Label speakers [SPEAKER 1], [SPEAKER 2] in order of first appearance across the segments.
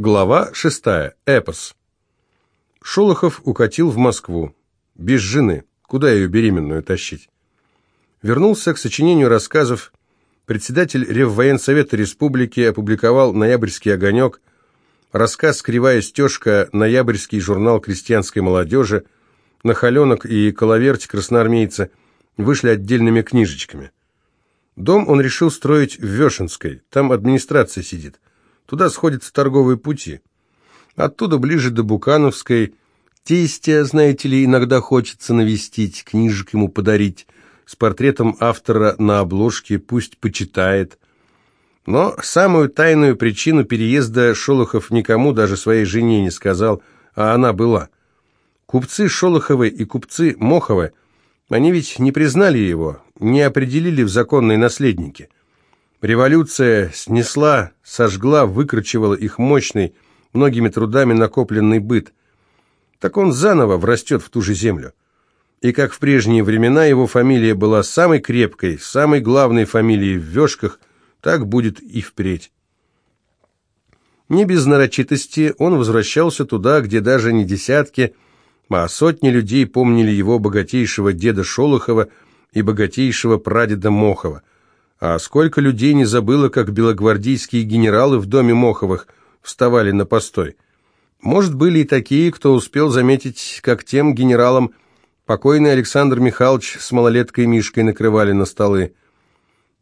[SPEAKER 1] Глава шестая. Эпос. Шолохов укатил в Москву. Без жены. Куда ее беременную тащить? Вернулся к сочинению рассказов. Председатель Реввоенсовета Республики опубликовал «Ноябрьский огонек», рассказ «Кривая стежка», «Ноябрьский журнал крестьянской молодежи», «Нахаленок» и «Коловерть красноармейца» вышли отдельными книжечками. Дом он решил строить в Вешенской, там администрация сидит. Туда сходятся торговые пути. Оттуда ближе до Букановской. Тестя, знаете ли, иногда хочется навестить, книжек ему подарить. С портретом автора на обложке пусть почитает. Но самую тайную причину переезда Шолохов никому, даже своей жене, не сказал, а она была. Купцы Шолоховы и купцы Моховы, они ведь не признали его, не определили в законные наследники – Революция снесла, сожгла, выкручивала их мощный, многими трудами накопленный быт. Так он заново врастет в ту же землю. И как в прежние времена его фамилия была самой крепкой, самой главной фамилией в Вешках, так будет и впредь. Не без нарочитости он возвращался туда, где даже не десятки, а сотни людей помнили его богатейшего деда Шолохова и богатейшего прадеда Мохова – а сколько людей не забыло, как белогвардейские генералы в доме Моховых вставали на постой. Может, были и такие, кто успел заметить, как тем генералам покойный Александр Михайлович с малолеткой Мишкой накрывали на столы.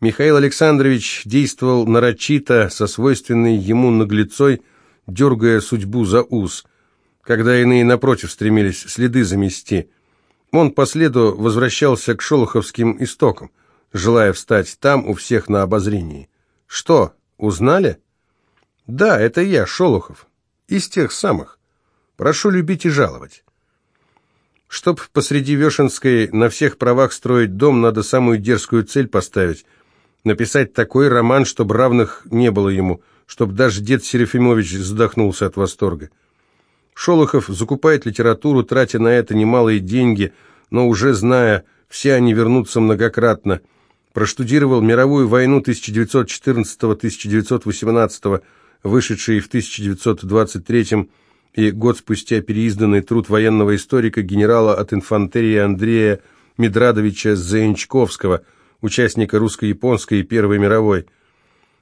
[SPEAKER 1] Михаил Александрович действовал нарочито, со свойственной ему наглецой, дергая судьбу за ус, когда иные напротив стремились следы замести. Он по следу возвращался к шолоховским истокам – желая встать там у всех на обозрении. «Что, узнали?» «Да, это я, Шолохов. Из тех самых. Прошу любить и жаловать». Чтоб посреди Вешенской на всех правах строить дом, надо самую дерзкую цель поставить. Написать такой роман, чтобы равных не было ему, чтобы даже дед Серафимович задохнулся от восторга. Шолохов закупает литературу, тратя на это немалые деньги, но уже зная, все они вернутся многократно – проштудировал мировую войну 1914-1918, вышедший в 1923 и год спустя переизданный труд военного историка генерала от инфантерии Андрея Медрадовича Заянчковского, участника русско-японской и Первой мировой.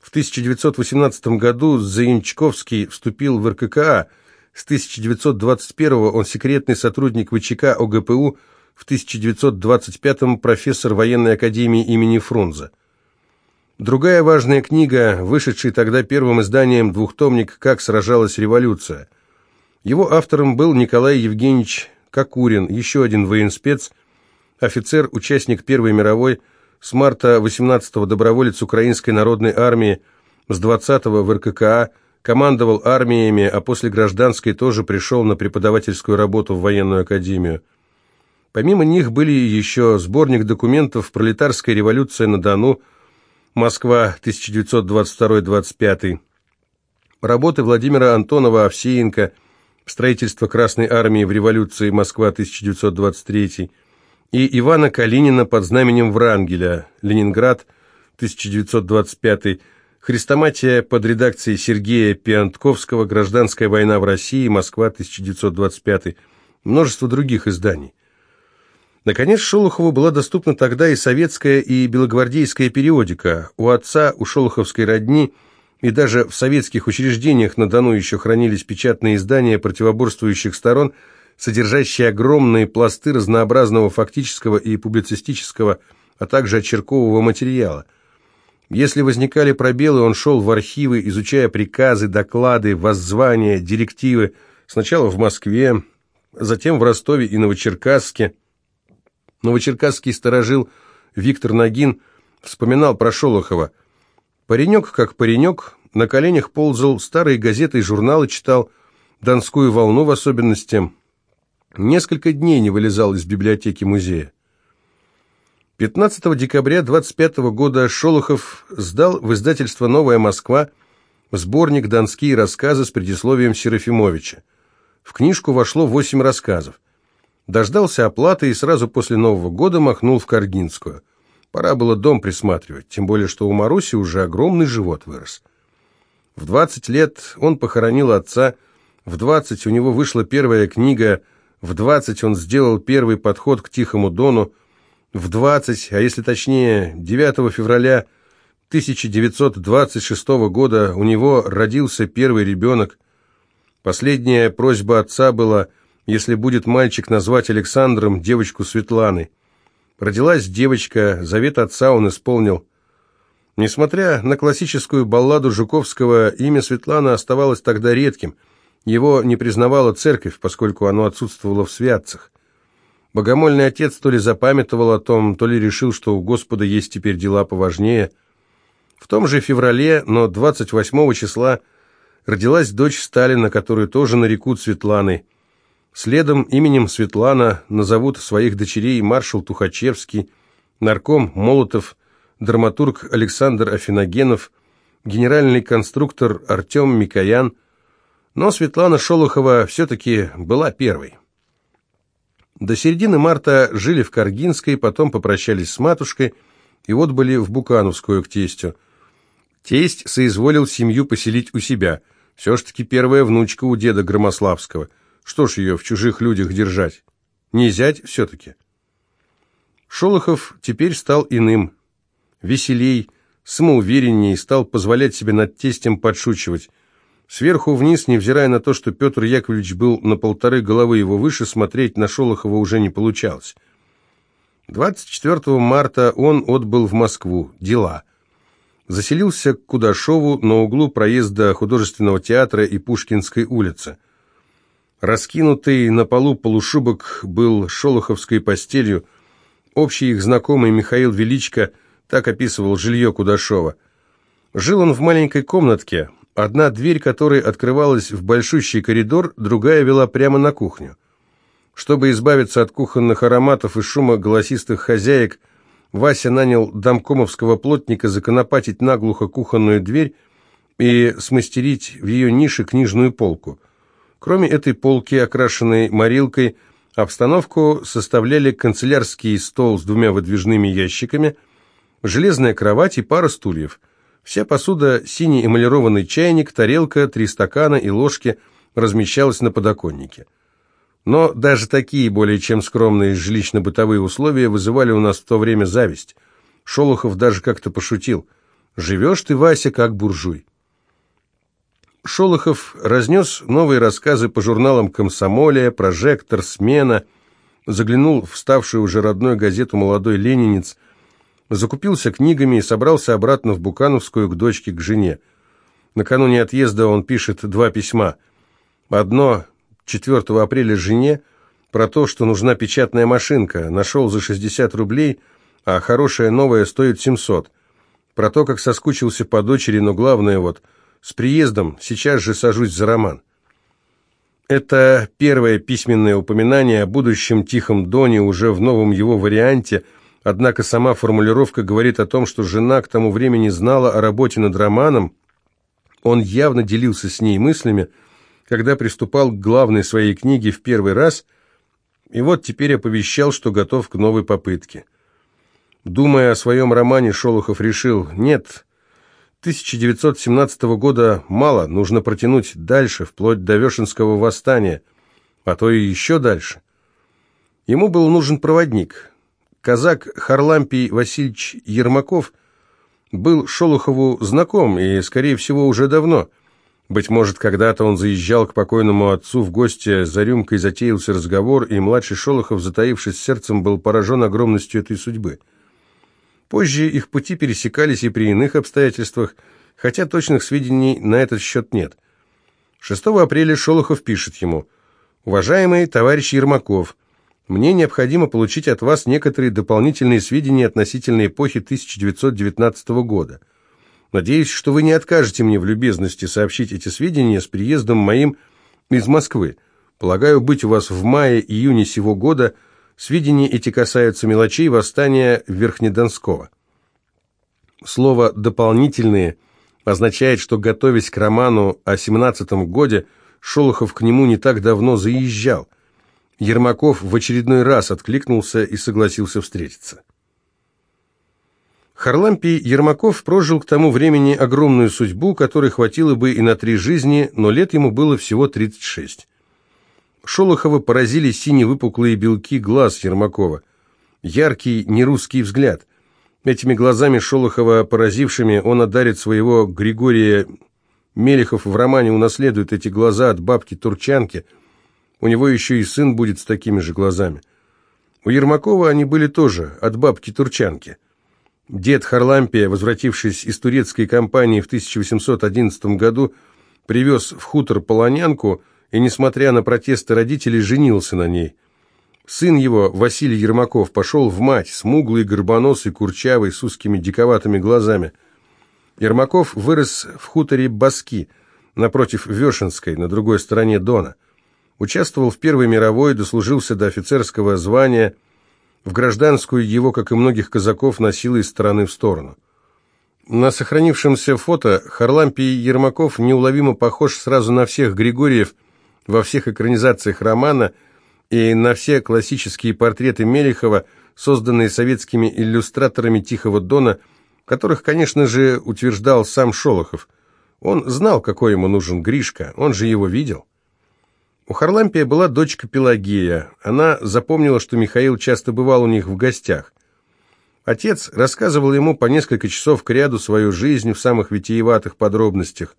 [SPEAKER 1] В 1918 году Заянчковский вступил в РККА, с 1921 он секретный сотрудник ВЧК ОГПУ, в 1925-м профессор военной академии имени Фрунзе. Другая важная книга, вышедшая тогда первым изданием двухтомник «Как сражалась революция». Его автором был Николай Евгеньевич Кокурин, еще один военспец, офицер, участник Первой мировой, с марта 18-го доброволец Украинской народной армии, с 20-го в РККА, командовал армиями, а после гражданской тоже пришел на преподавательскую работу в военную академию. Помимо них были еще сборник документов «Пролетарская революция на Дону», Москва, 1922-25, работы Владимира Антонова-Овсеенко, строительство Красной армии в революции Москва, 1923, и Ивана Калинина под знаменем Врангеля, Ленинград, 1925, Хрестоматия под редакцией Сергея Пиантковского, Гражданская война в России, Москва, 1925, множество других изданий. Наконец, Шолохову была доступна тогда и советская, и белогвардейская периодика. У отца, у шолоховской родни и даже в советских учреждениях на Дону еще хранились печатные издания противоборствующих сторон, содержащие огромные пласты разнообразного фактического и публицистического, а также очеркового материала. Если возникали пробелы, он шел в архивы, изучая приказы, доклады, воззвания, директивы, сначала в Москве, затем в Ростове и Новочеркасске, Новочеркасский сторожил Виктор Нагин вспоминал про Шолохова. Паренек как паренек, на коленях ползал, старые газеты и журналы читал, «Донскую волну» в особенности. Несколько дней не вылезал из библиотеки музея. 15 декабря 25 года Шолохов сдал в издательство «Новая Москва» сборник «Донские рассказы» с предисловием Серафимовича. В книжку вошло восемь рассказов. Дождался оплаты и сразу после Нового года махнул в Каргинскую. Пора было дом присматривать, тем более, что у Маруси уже огромный живот вырос. В 20 лет он похоронил отца, в 20 у него вышла первая книга, в 20 он сделал первый подход к Тихому Дону, в 20, а если точнее, 9 февраля 1926 года у него родился первый ребенок. Последняя просьба отца была, если будет мальчик, назвать Александром девочку Светланой. Родилась девочка, завет отца он исполнил. Несмотря на классическую балладу Жуковского, имя Светлана оставалось тогда редким. Его не признавала церковь, поскольку оно отсутствовало в святцах. Богомольный отец то ли запамятовал о том, то ли решил, что у Господа есть теперь дела поважнее – в том же феврале, но 28 числа, родилась дочь Сталина, которую тоже нарекут Светланой. Следом именем Светлана назовут своих дочерей маршал Тухачевский, нарком Молотов, драматург Александр Афиногенов, генеральный конструктор Артем Микоян, но Светлана Шолохова все-таки была первой. До середины марта жили в Каргинской, потом попрощались с матушкой и отбыли в Букановскую к тестю. Тесть соизволил семью поселить у себя. Все ж таки первая внучка у деда Громославского. Что ж ее в чужих людях держать? Не зять все-таки. Шолохов теперь стал иным. Веселей, самоуверенней, стал позволять себе над тестем подшучивать. Сверху вниз, невзирая на то, что Петр Яковлевич был на полторы головы его выше, смотреть на Шолохова уже не получалось. 24 марта он отбыл в Москву. Дела заселился к Кудашову на углу проезда художественного театра и Пушкинской улицы. Раскинутый на полу полушубок был шолоховской постелью. Общий их знакомый Михаил Величко так описывал жилье Кудашова. Жил он в маленькой комнатке, одна дверь которой открывалась в большущий коридор, другая вела прямо на кухню. Чтобы избавиться от кухонных ароматов и шума голосистых хозяек, Вася нанял домкомовского плотника законопатить наглухо кухонную дверь и смастерить в ее нише книжную полку. Кроме этой полки, окрашенной морилкой, обстановку составляли канцелярский стол с двумя выдвижными ящиками, железная кровать и пара стульев. Вся посуда, синий эмалированный чайник, тарелка, три стакана и ложки размещалась на подоконнике. Но даже такие более чем скромные жилищно-бытовые условия вызывали у нас в то время зависть. Шолохов даже как-то пошутил. «Живешь ты, Вася, как буржуй». Шолохов разнес новые рассказы по журналам «Комсомолия», «Прожектор», «Смена», заглянул в ставшую уже родной газету «Молодой ленинец», закупился книгами и собрался обратно в Букановскую к дочке, к жене. Накануне отъезда он пишет два письма. Одно 4 апреля жене про то, что нужна печатная машинка, нашел за 60 рублей, а хорошая новая стоит 700. Про то, как соскучился по дочери, но главное вот, с приездом сейчас же сажусь за роман. Это первое письменное упоминание о будущем Тихом Доне уже в новом его варианте, однако сама формулировка говорит о том, что жена к тому времени знала о работе над романом, он явно делился с ней мыслями, когда приступал к главной своей книге в первый раз, и вот теперь оповещал, что готов к новой попытке. Думая о своем романе, Шолохов решил, нет, 1917 года мало, нужно протянуть дальше, вплоть до Вешенского восстания, а то и еще дальше. Ему был нужен проводник. Казак Харлампий Васильевич Ермаков был Шолохову знаком и, скорее всего, уже давно – быть может, когда-то он заезжал к покойному отцу в гости, за рюмкой затеялся разговор, и младший Шолохов, затаившись сердцем, был поражен огромностью этой судьбы. Позже их пути пересекались и при иных обстоятельствах, хотя точных сведений на этот счет нет. 6 апреля Шолохов пишет ему «Уважаемый товарищ Ермаков, мне необходимо получить от вас некоторые дополнительные сведения относительно эпохи 1919 года». Надеюсь, что вы не откажете мне в любезности сообщить эти сведения с приездом моим из Москвы. Полагаю, быть у вас в мае-июне сего года. Сведения эти касаются мелочей восстания Верхнедонского. Слово «дополнительные» означает, что, готовясь к роману о 17-м годе, Шолохов к нему не так давно заезжал. Ермаков в очередной раз откликнулся и согласился встретиться. Харлампий Ермаков прожил к тому времени огромную судьбу, которой хватило бы и на три жизни, но лет ему было всего 36. Шолохова поразили сине-выпуклые белки глаз Ермакова. Яркий, нерусский взгляд. Этими глазами Шолохова поразившими он одарит своего Григория Мелехов в романе унаследует эти глаза от бабки-турчанки. У него еще и сын будет с такими же глазами. У Ермакова они были тоже от бабки-турчанки. Дед Харлампия, возвратившись из турецкой кампании в 1811 году, привез в хутор полонянку и, несмотря на протесты родителей, женился на ней. Сын его, Василий Ермаков, пошел в мать, смуглый, горбоносый, курчавый, с узкими диковатыми глазами. Ермаков вырос в хуторе Баски, напротив Вешенской, на другой стороне Дона. Участвовал в Первой мировой, дослужился до офицерского звания – в гражданскую его, как и многих казаков, носило из стороны в сторону. На сохранившемся фото Харлампий Ермаков неуловимо похож сразу на всех Григорьев во всех экранизациях романа и на все классические портреты Мелехова, созданные советскими иллюстраторами «Тихого дона», которых, конечно же, утверждал сам Шолохов. Он знал, какой ему нужен Гришка, он же его видел. У Харлампия была дочка Пелагея. Она запомнила, что Михаил часто бывал у них в гостях. Отец рассказывал ему по несколько часов к ряду свою жизнь в самых витиеватых подробностях.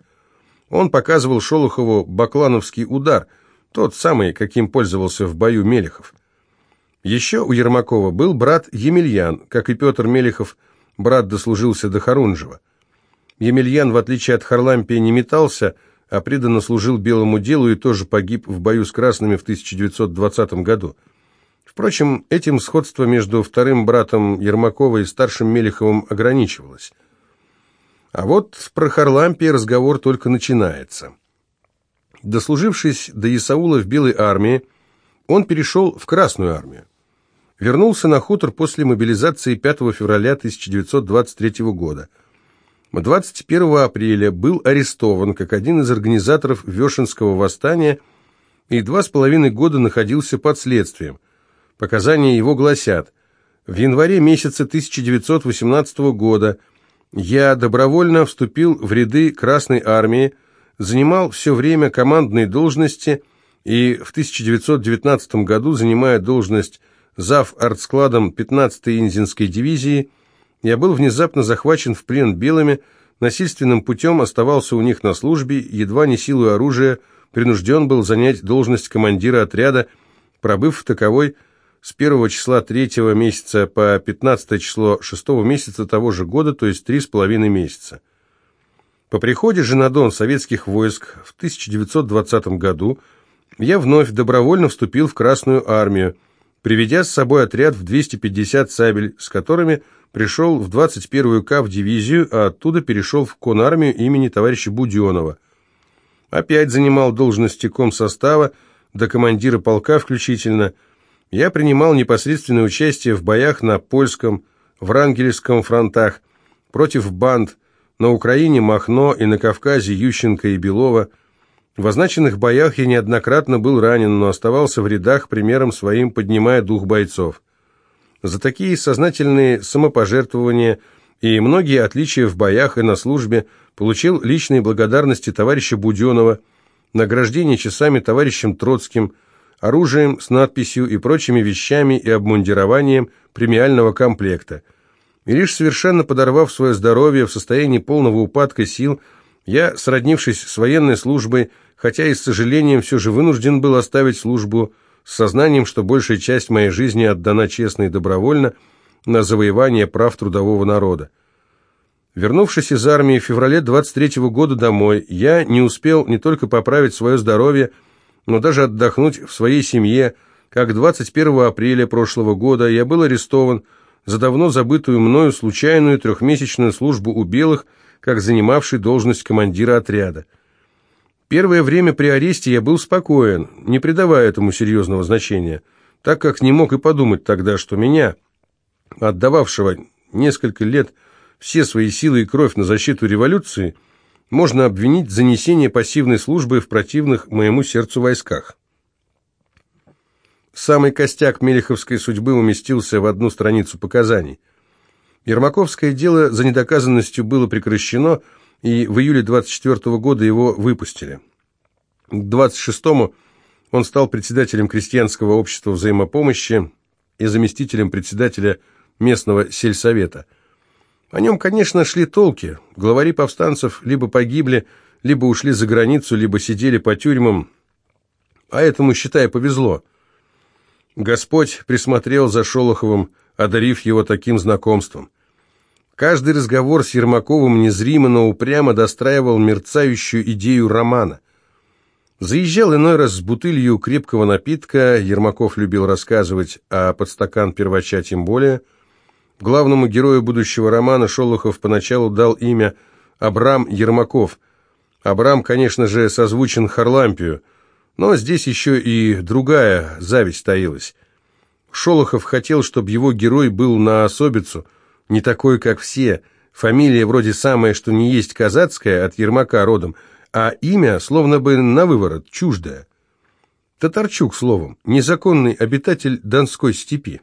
[SPEAKER 1] Он показывал Шолохову баклановский удар, тот самый, каким пользовался в бою Мелехов. Еще у Ермакова был брат Емельян, как и Петр Мелехов, брат дослужился до Харунжева. Емельян, в отличие от Харлампия, не метался – а преданно служил белому делу и тоже погиб в бою с красными в 1920 году. Впрочем, этим сходство между вторым братом Ермакова и старшим Мелеховым ограничивалось. А вот про Харлампия разговор только начинается. Дослужившись до Исаула в Белой армии, он перешел в Красную армию. Вернулся на хутор после мобилизации 5 февраля 1923 года – 21 апреля был арестован как один из организаторов Вешенского восстания и два с половиной года находился под следствием. Показания его гласят, в январе месяце 1918 года я добровольно вступил в ряды Красной Армии, занимал все время командные должности и в 1919 году, занимая должность зав. артскладом 15-й Инзинской дивизии, я был внезапно захвачен в плен белыми, насильственным путем оставался у них на службе, едва не силой оружия, принужден был занять должность командира отряда, пробыв в таковой с 1 числа 3 месяца по 15 число 6 месяца того же года, то есть три с половиной месяца. По приходе же на Дон советских войск в 1920 году я вновь добровольно вступил в Красную армию, приведя с собой отряд в 250 сабель, с которыми пришел в 21-ю КАВ-дивизию, а оттуда перешел в конармию имени товарища Буденова. Опять занимал должности комсостава, до командира полка включительно. Я принимал непосредственное участие в боях на польском, Врангельском фронтах, против банд, на Украине Махно и на Кавказе Ющенко и Белова. В означенных боях я неоднократно был ранен, но оставался в рядах, примером своим поднимая дух бойцов. За такие сознательные самопожертвования и многие отличия в боях и на службе получил личные благодарности товарища Буденова, награждение часами товарищем Троцким, оружием с надписью и прочими вещами и обмундированием премиального комплекта. И лишь совершенно подорвав свое здоровье в состоянии полного упадка сил, я, сроднившись с военной службой, хотя и с сожалением все же вынужден был оставить службу, с сознанием, что большая часть моей жизни отдана честно и добровольно на завоевание прав трудового народа. Вернувшись из армии в феврале 23 -го года домой, я не успел не только поправить свое здоровье, но даже отдохнуть в своей семье, как 21 апреля прошлого года я был арестован за давно забытую мною случайную трехмесячную службу у белых, как занимавший должность командира отряда. Первое время при аресте я был спокоен, не придавая этому серьезного значения, так как не мог и подумать тогда, что меня, отдававшего несколько лет все свои силы и кровь на защиту революции, можно обвинить в занесении пассивной службы в противных моему сердцу войсках. Самый костяк мелеховской судьбы уместился в одну страницу показаний. Ермаковское дело за недоказанностью было прекращено, и в июле 24 года его выпустили. К 26-му он стал председателем крестьянского общества взаимопомощи и заместителем председателя местного сельсовета. О нем, конечно, шли толки. Главари повстанцев либо погибли, либо ушли за границу, либо сидели по тюрьмам. А этому, считай, повезло. Господь присмотрел за Шолоховым, одарив его таким знакомством. Каждый разговор с Ермаковым незримо, но упрямо достраивал мерцающую идею романа. Заезжал иной раз с бутылью крепкого напитка, Ермаков любил рассказывать, а под стакан первача тем более. Главному герою будущего романа Шолохов поначалу дал имя Абрам Ермаков. Абрам, конечно же, созвучен Харлампию, но здесь еще и другая зависть таилась. Шолохов хотел, чтобы его герой был на особицу, не такой, как все, фамилия вроде самая, что не есть казацкая, от Ермака родом – а имя словно бы на выворот, чуждое. Татарчук, словом, незаконный обитатель Донской степи.